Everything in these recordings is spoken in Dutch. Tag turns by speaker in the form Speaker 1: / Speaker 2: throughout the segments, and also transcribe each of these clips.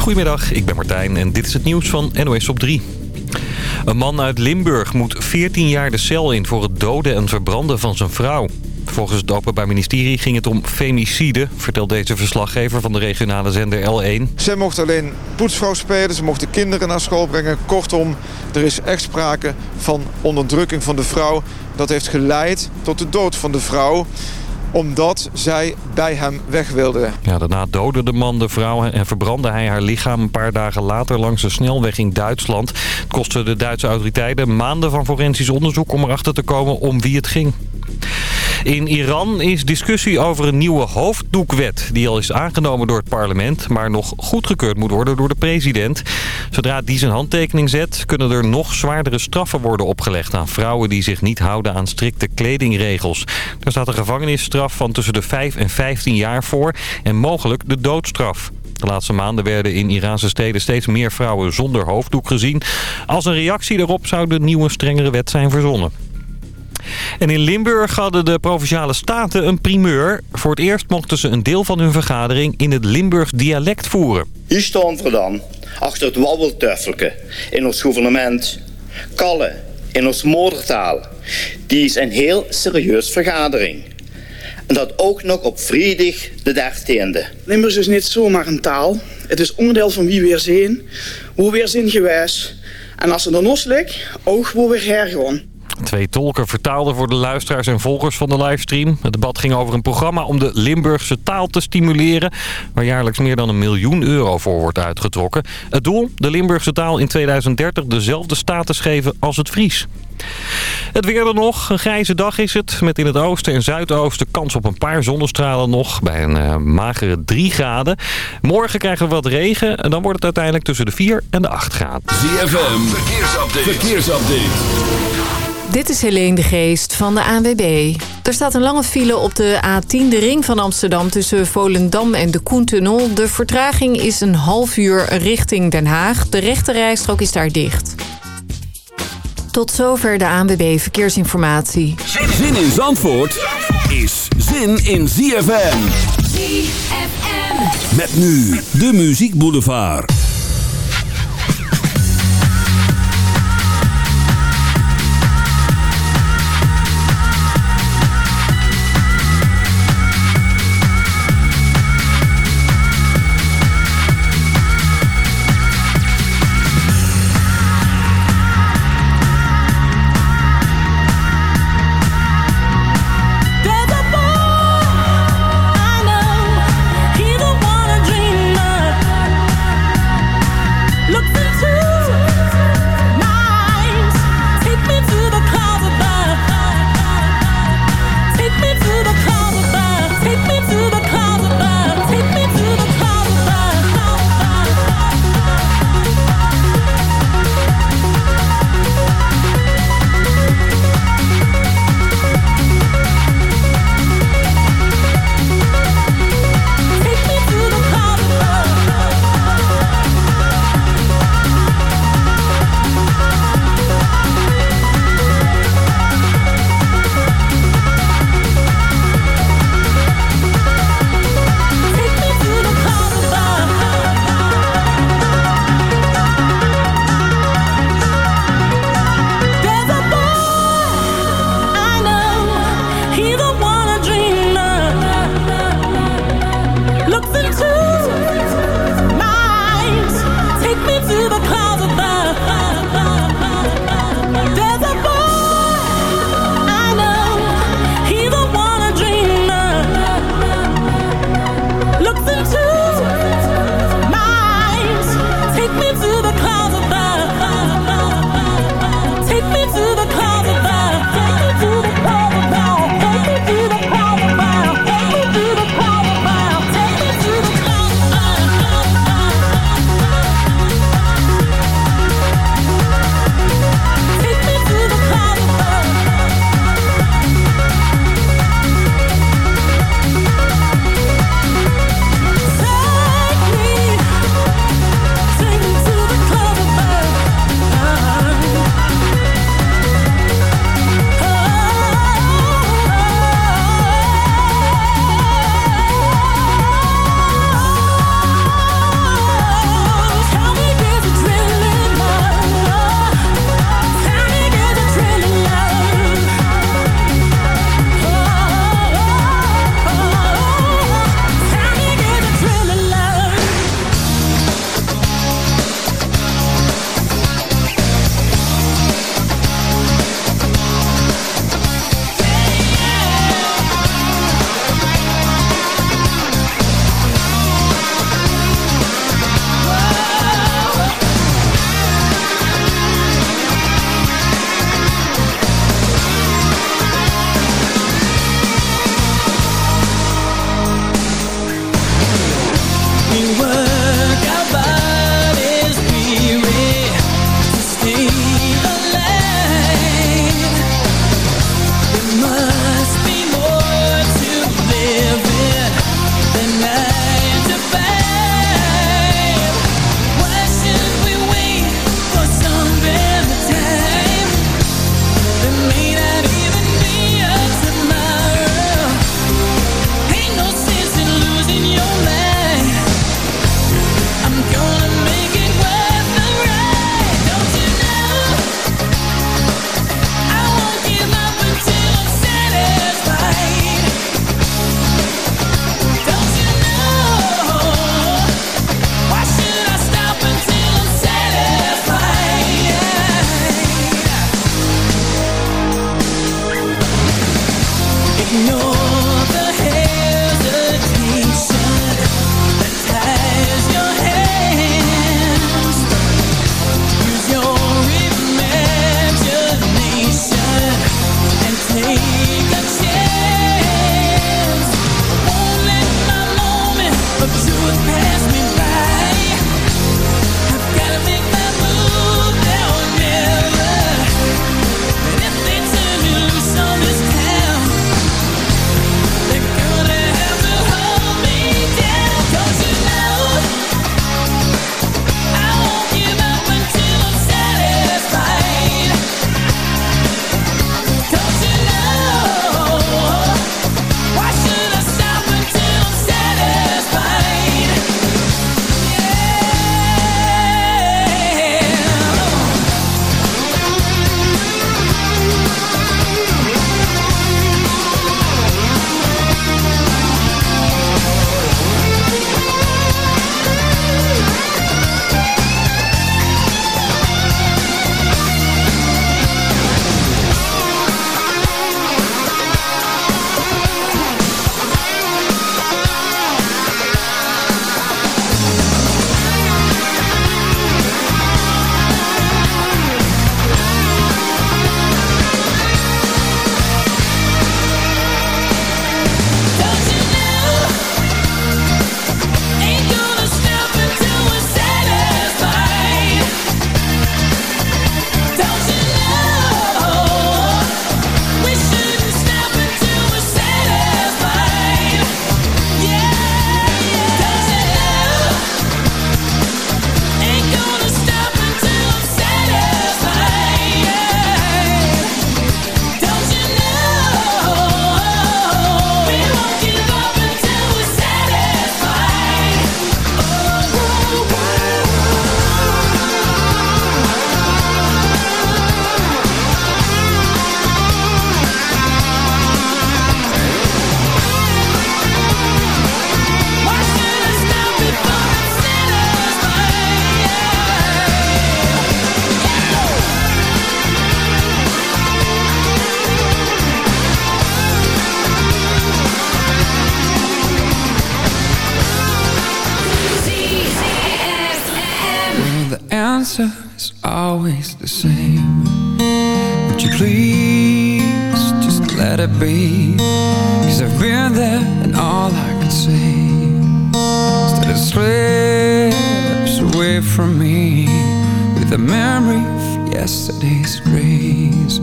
Speaker 1: Goedemiddag, ik ben Martijn en dit is het nieuws van NOS op 3. Een man uit Limburg moet 14 jaar de cel in voor het doden en verbranden van zijn vrouw. Volgens het Openbaar Ministerie ging het om femicide, vertelt deze verslaggever van de regionale zender L1.
Speaker 2: Zij mocht alleen poetsvrouw spelen, ze mochten kinderen naar school brengen. Kortom, er is echt sprake van onderdrukking van de vrouw. Dat heeft geleid tot de dood van de vrouw omdat zij bij hem weg wilde.
Speaker 1: Ja, daarna doodde de man de vrouw en verbrandde hij haar lichaam een paar dagen later langs de snelweg in Duitsland. Het kostte de Duitse autoriteiten maanden van forensisch onderzoek om erachter te komen om wie het ging. In Iran is discussie over een nieuwe hoofddoekwet... die al is aangenomen door het parlement... maar nog goedgekeurd moet worden door de president. Zodra die zijn handtekening zet... kunnen er nog zwaardere straffen worden opgelegd aan vrouwen... die zich niet houden aan strikte kledingregels. Er staat een gevangenisstraf van tussen de 5 en 15 jaar voor... en mogelijk de doodstraf. De laatste maanden werden in Iraanse steden steeds meer vrouwen zonder hoofddoek gezien. Als een reactie daarop zou de nieuwe strengere wet zijn verzonnen. En in Limburg hadden de Provinciale Staten een primeur. Voor het eerst mochten ze een deel van hun vergadering in het Limburgs dialect voeren.
Speaker 3: Hier staan we dan, achter het wabbeltuffelke in ons gouvernement. Kalle, in ons moedertaal. Die is een heel serieus vergadering. En dat ook nog op vrijdag de 13e.
Speaker 4: Limburgs is niet zomaar een taal. Het is onderdeel van wie we zijn, hoe we zijn geweest. En als ze dan ons ook hoe we hergaan.
Speaker 1: Twee tolken vertaalden voor de luisteraars en volgers van de livestream. Het debat ging over een programma om de Limburgse taal te stimuleren... waar jaarlijks meer dan een miljoen euro voor wordt uitgetrokken. Het doel? De Limburgse taal in 2030 dezelfde status geven als het Fries. Het weer er nog. Een grijze dag is het. Met in het oosten en zuidoosten kans op een paar zonnestralen nog. Bij een uh, magere 3 graden. Morgen krijgen we wat regen. En dan wordt het uiteindelijk tussen de 4 en de 8 graden.
Speaker 5: ZFM. Verkeersupdate. Verkeersupdate.
Speaker 6: Dit is Helene de Geest van de ANWB. Er staat een lange file op de A10, de ring van Amsterdam... tussen Volendam en de Koentunnel. De vertraging is een half uur richting Den Haag. De rechte rijstrook is daar dicht. Tot zover de ANWB Verkeersinformatie.
Speaker 5: Zin in Zandvoort is zin in ZFM.
Speaker 7: ZFM.
Speaker 5: Met nu de Muziek Boulevard.
Speaker 7: It be Cause I've been there and all I could say Is that it slips away from me With the memory of yesterday's grace.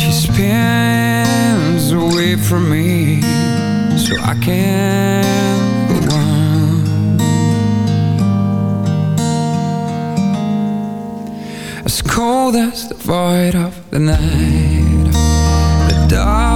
Speaker 7: She spins away from me So I can't go on As cold as the void of the night The dark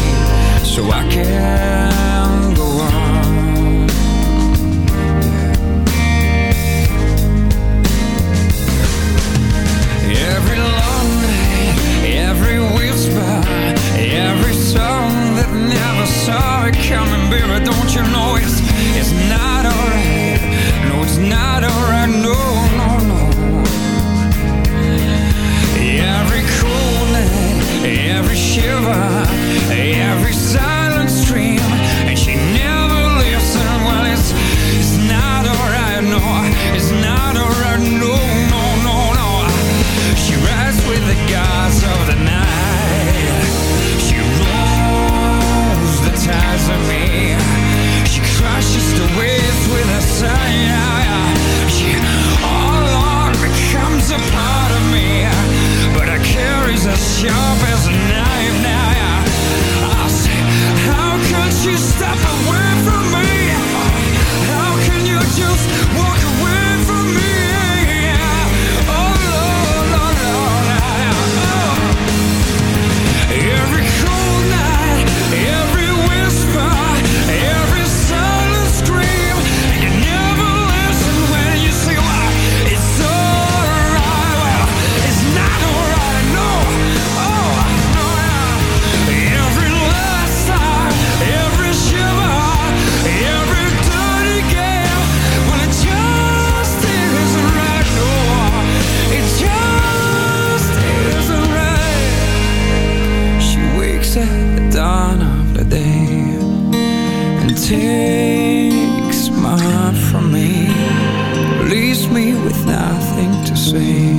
Speaker 7: nothing to say,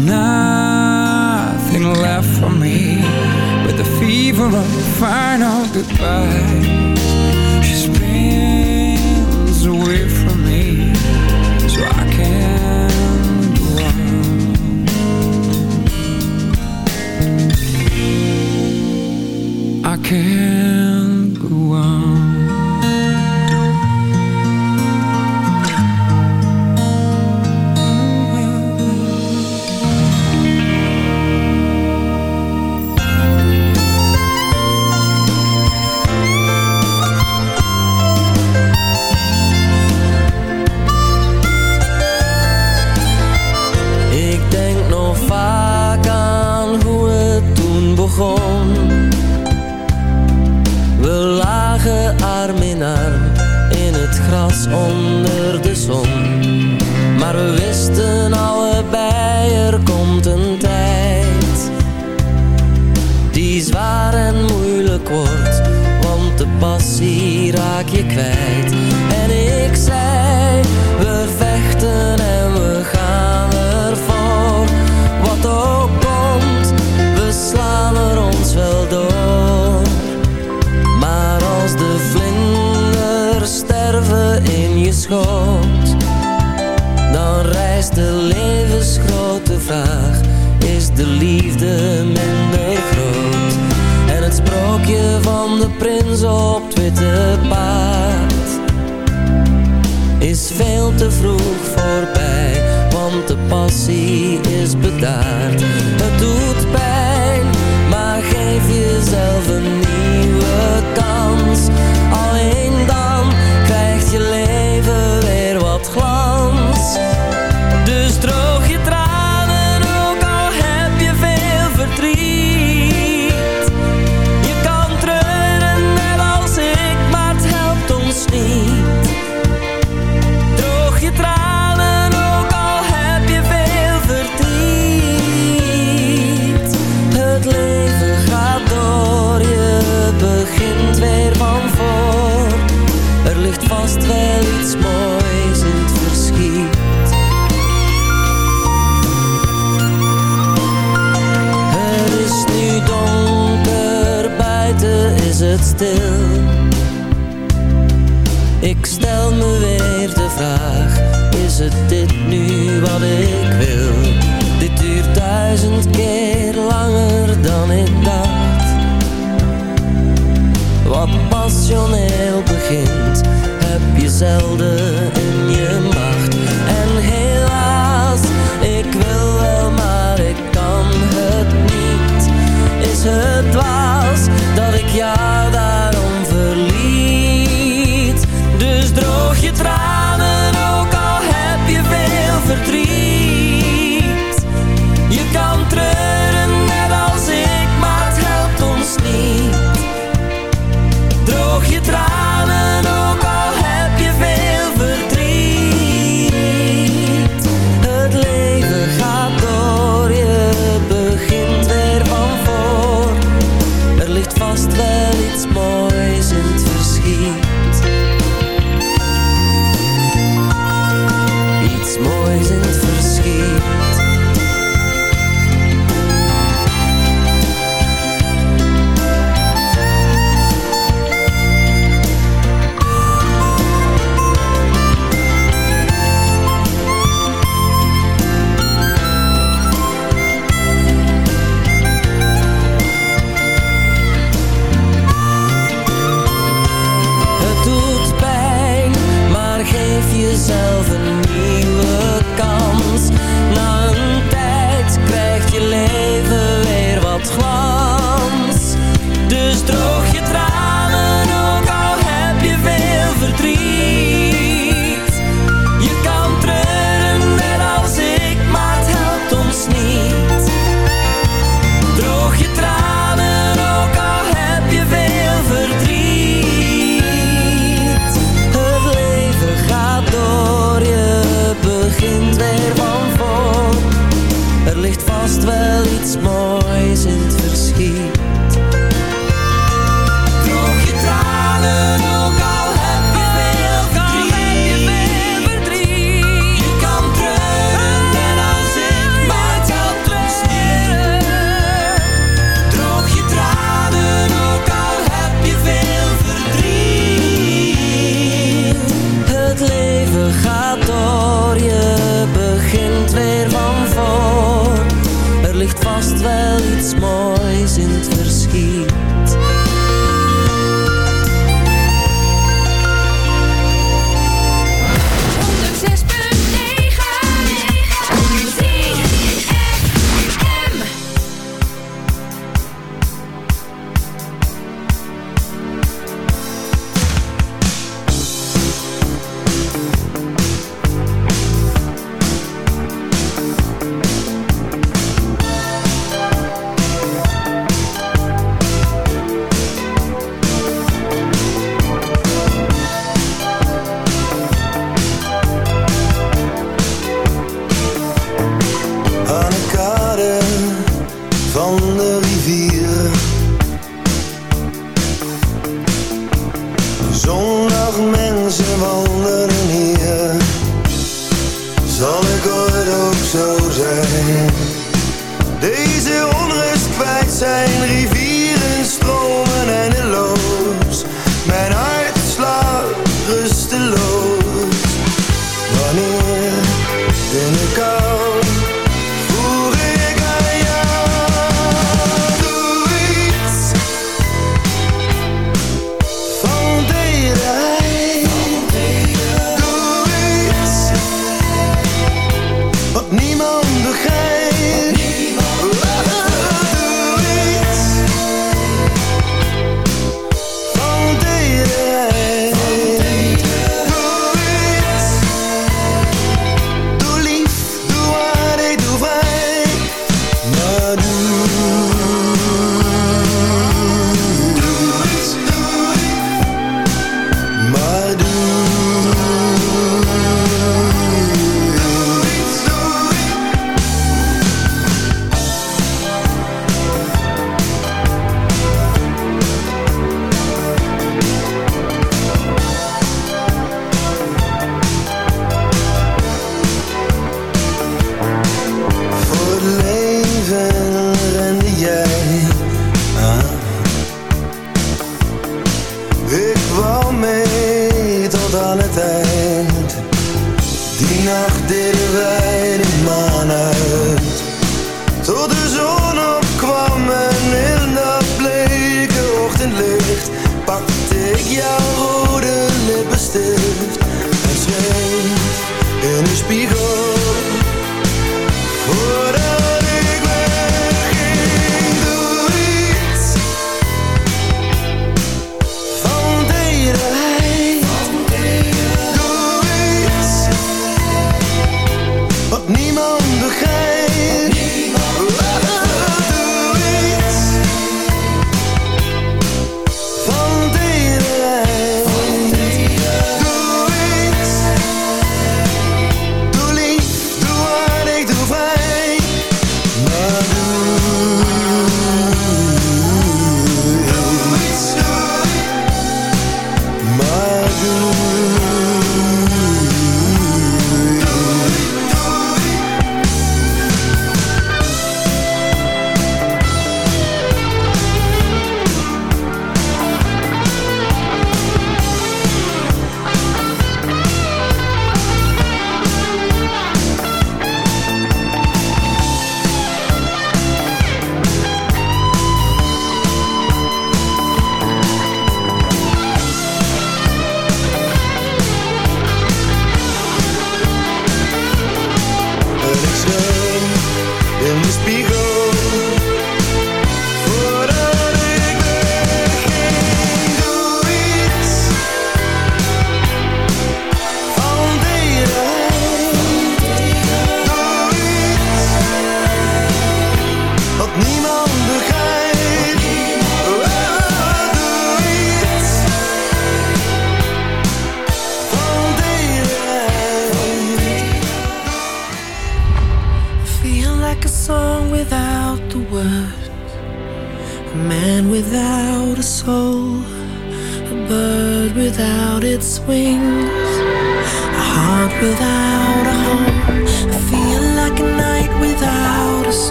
Speaker 7: nothing left for me but the fever of final goodbye.
Speaker 8: Mooi moois in het verschiet.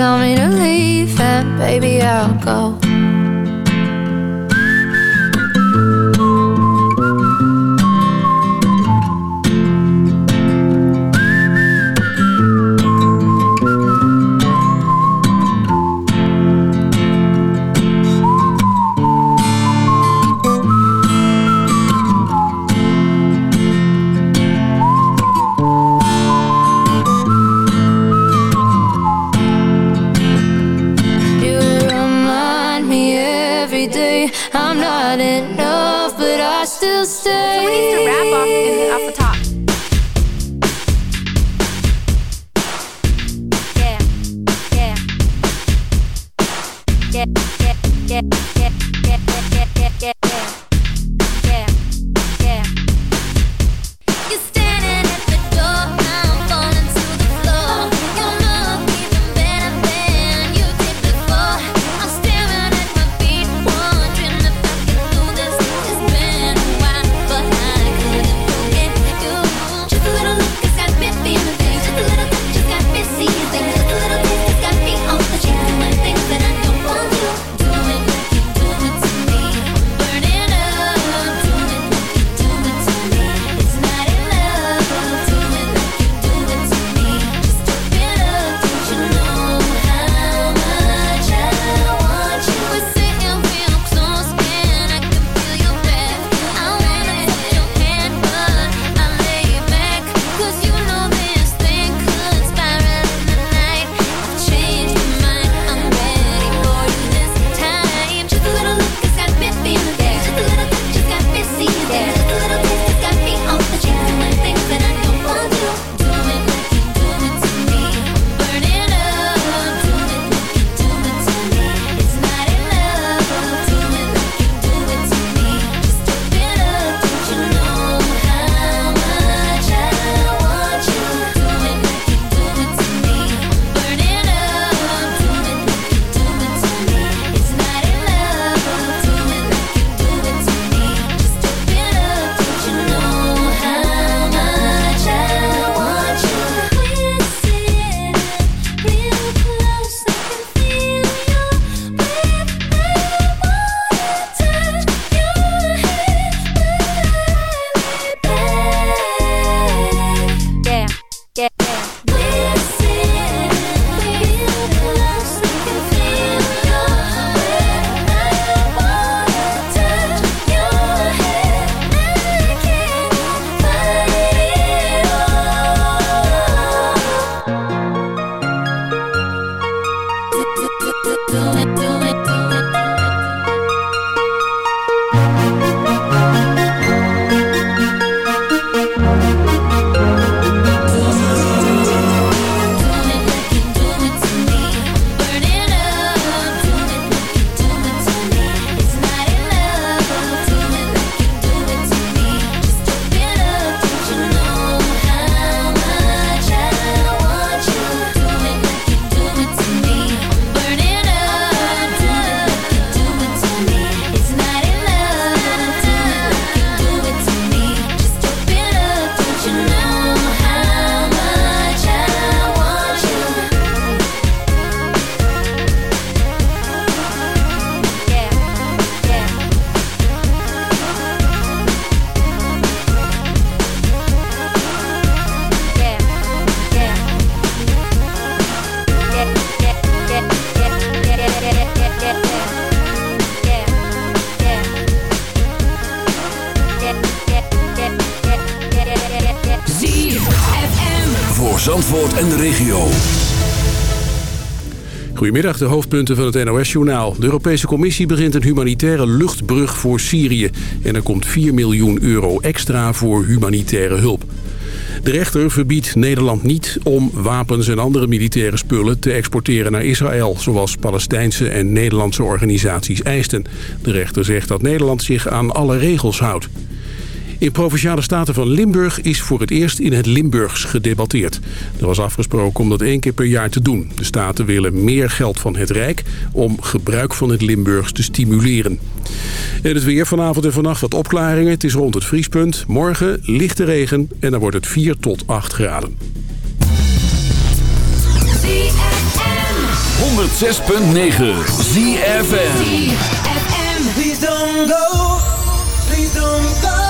Speaker 9: Tell me to leave, and baby, I'll
Speaker 10: Goedemiddag, de hoofdpunten van het NOS-journaal. De Europese Commissie begint een humanitaire luchtbrug voor Syrië. En er komt 4 miljoen euro extra voor humanitaire hulp. De rechter verbiedt Nederland niet om wapens en andere militaire spullen te exporteren naar Israël, zoals Palestijnse en Nederlandse organisaties eisten. De rechter zegt dat Nederland zich aan alle regels houdt. In Provinciale Staten van Limburg is voor het eerst in het Limburgs gedebatteerd. Er was afgesproken om dat één keer per jaar te doen. De staten willen meer geld van het Rijk om gebruik van het Limburgs te stimuleren. En het weer vanavond en vannacht wat opklaringen. Het is rond het vriespunt. Morgen lichte regen en dan wordt het 4 tot 8 graden.
Speaker 5: 106.9 ZFM.
Speaker 11: Please don't go, please don't go.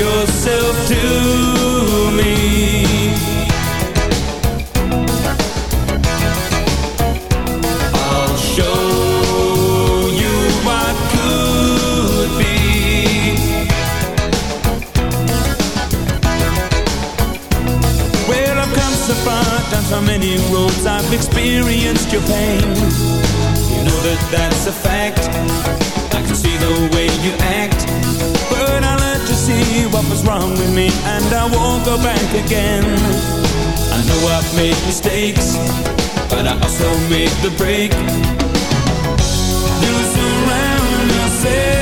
Speaker 7: yourself to me. I'll show you what could be. Well, I've come so far, down so many roads, I've experienced your pain. You know that that's a fact. I can see the way you act. See what was wrong with me, and I won't go back again. I know I've made mistakes, but I also made the break. You surround yourself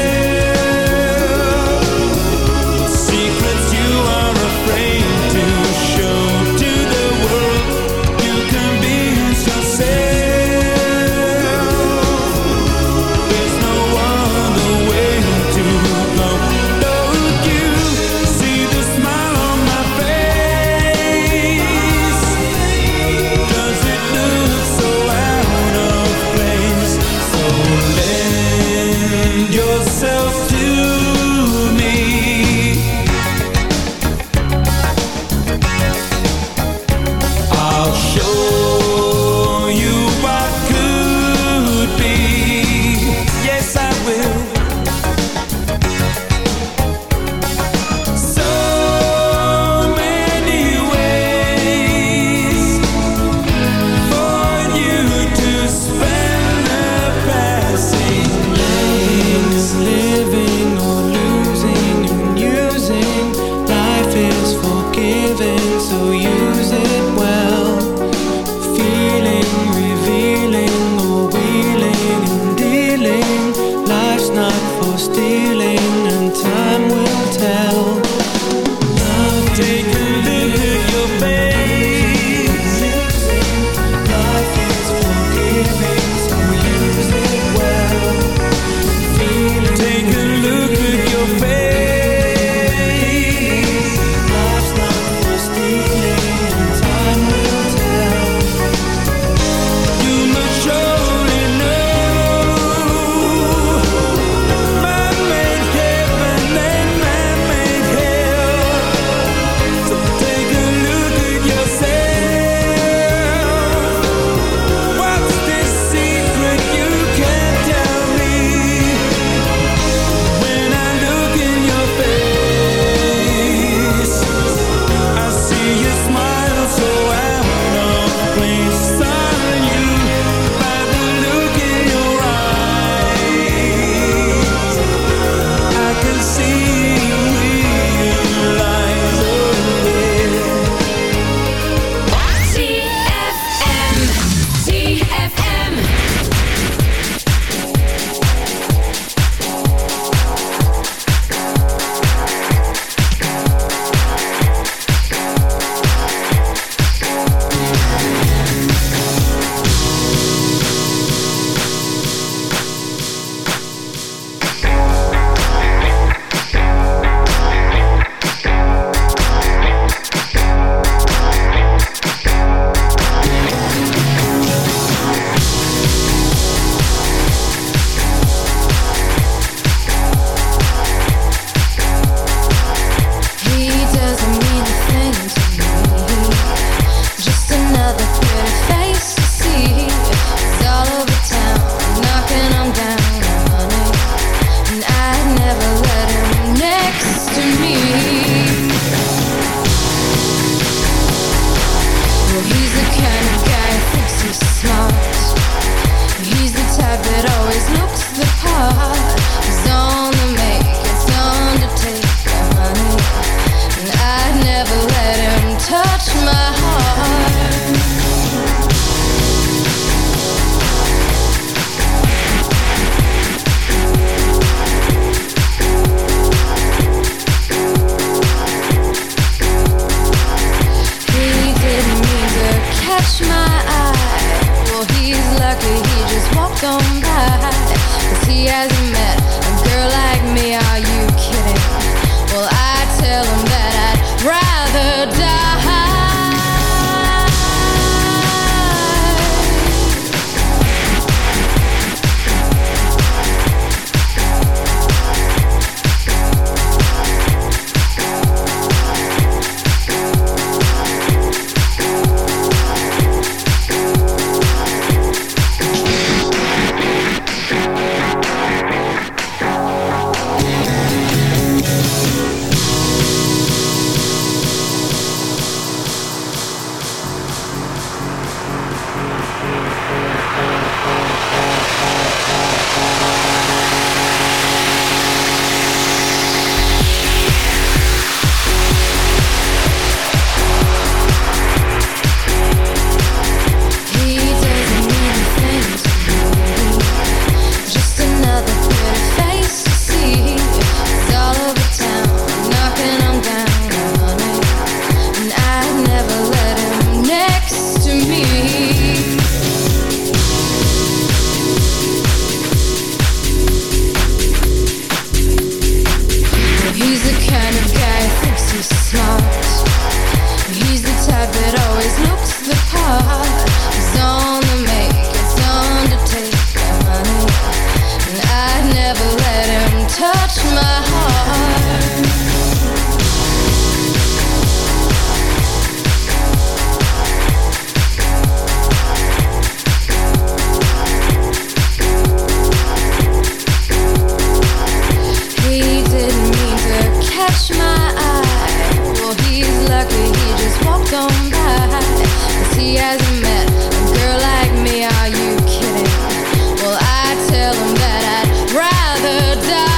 Speaker 11: die.